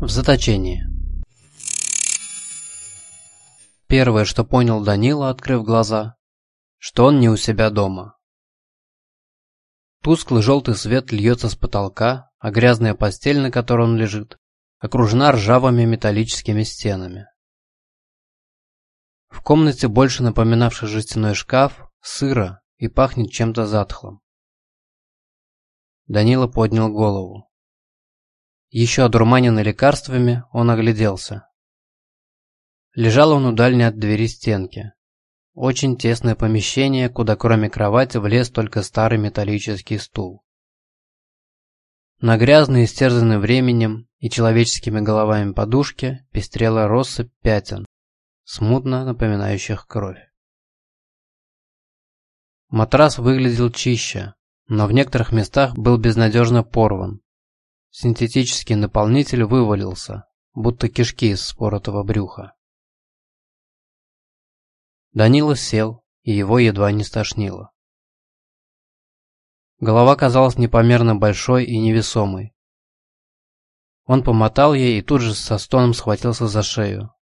В заточении. Первое, что понял Данила, открыв глаза, что он не у себя дома. Тусклый желтый свет льется с потолка, а грязная постель, на которой он лежит, окружена ржавыми металлическими стенами. В комнате, больше напоминавшей жестяной шкаф, сыро и пахнет чем-то затхлым. Данила поднял голову. Еще одурманенный лекарствами, он огляделся. Лежал он у дальней от двери стенки. Очень тесное помещение, куда кроме кровати влез только старый металлический стул. На грязной, истерзанной временем и человеческими головами подушке пестрела россыпь пятен, смутно напоминающих кровь. Матрас выглядел чище, но в некоторых местах был безнадежно порван, Синтетический наполнитель вывалился, будто кишки из споротого брюха. Данила сел, и его едва не стошнило. Голова казалась непомерно большой и невесомой. Он помотал ей и тут же со стоном схватился за шею.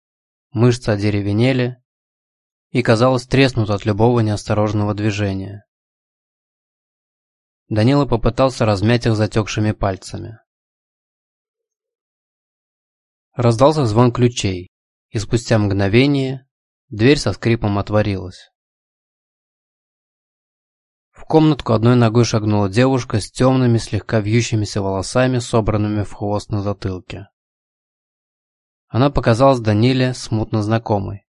Мышцы одеревенели и, казалось, треснут от любого неосторожного движения. Данила попытался размять их затекшими пальцами. Раздался звон ключей, и спустя мгновение дверь со скрипом отворилась. В комнатку одной ногой шагнула девушка с темными, слегка вьющимися волосами, собранными в хвост на затылке. Она показалась Даниле смутно знакомой.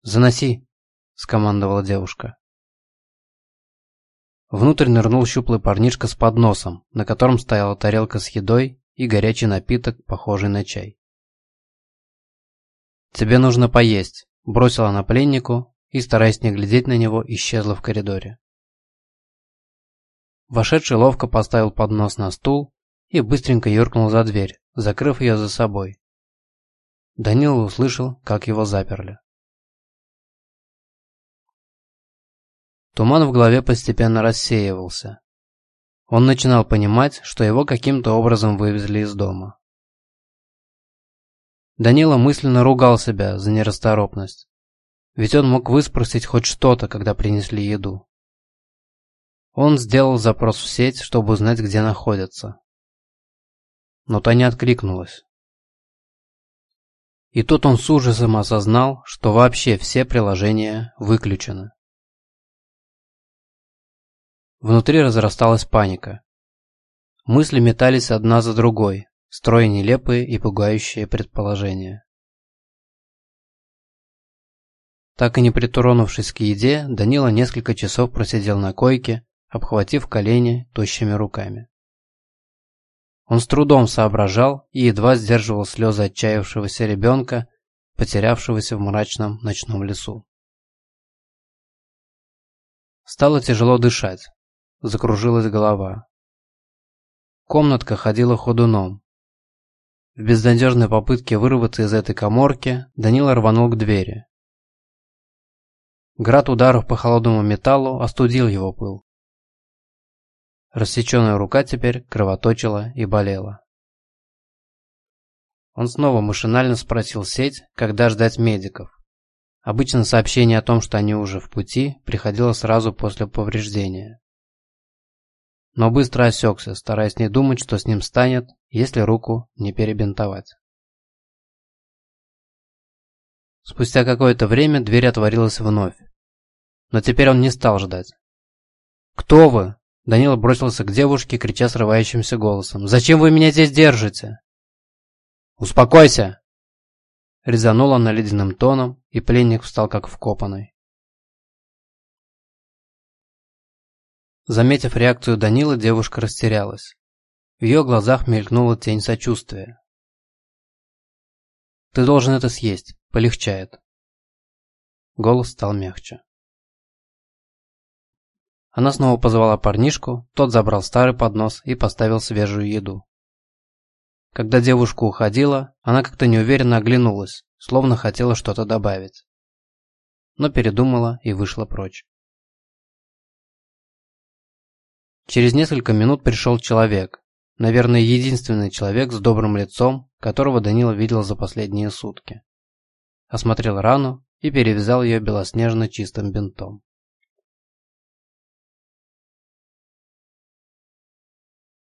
«Заноси!» – скомандовала девушка. Внутрь нырнул щуплый парнишка с подносом, на котором стояла тарелка с едой и горячий напиток, похожий на чай. «Тебе нужно поесть», – бросила она пленнику и, стараясь не глядеть на него, исчезла в коридоре. Вошедший ловко поставил поднос на стул и быстренько юркнул за дверь, закрыв ее за собой. Данила услышал, как его заперли. Туман в голове постепенно рассеивался. Он начинал понимать, что его каким-то образом вывезли из дома. Данила мысленно ругал себя за нерасторопность. Ведь он мог выспросить хоть что-то, когда принесли еду. Он сделал запрос в сеть, чтобы узнать, где находятся. Но та не откликнулась. И тут он с ужасом осознал, что вообще все приложения выключены. Внутри разрасталась паника. Мысли метались одна за другой, строя нелепые и пугающие предположения. Так и не притронувшись к еде, Данила несколько часов просидел на койке, обхватив колени тощими руками. Он с трудом соображал и едва сдерживал слезы отчаявшегося ребенка, потерявшегося в мрачном ночном лесу. Стало тяжело дышать закружилась голова. Комнатка ходила ходуном. В безнадежной попытке вырваться из этой коморки Данила рванул к двери. Град ударов по холодному металлу остудил его пыл. Рассеченная рука теперь кровоточила и болела. Он снова машинально спросил сеть, когда ждать медиков. Обычно сообщение о том, что они уже в пути, приходило сразу после повреждения но быстро осекся, стараясь не думать, что с ним станет, если руку не перебинтовать. Спустя какое-то время дверь отворилась вновь. Но теперь он не стал ждать. «Кто вы?» Данила бросился к девушке, крича срывающимся голосом. «Зачем вы меня здесь держите?» «Успокойся!» Резанул он ледяным тоном, и пленник встал как вкопанный. Заметив реакцию Данила, девушка растерялась. В ее глазах мелькнула тень сочувствия. «Ты должен это съесть, полегчает». Голос стал мягче. Она снова позвала парнишку, тот забрал старый поднос и поставил свежую еду. Когда девушка уходила, она как-то неуверенно оглянулась, словно хотела что-то добавить. Но передумала и вышла прочь. Через несколько минут пришел человек, Наверное, единственный человек с добрым лицом, которого Данила видел за последние сутки. Осмотрел рану и перевязал ее белоснежно чистым бинтом.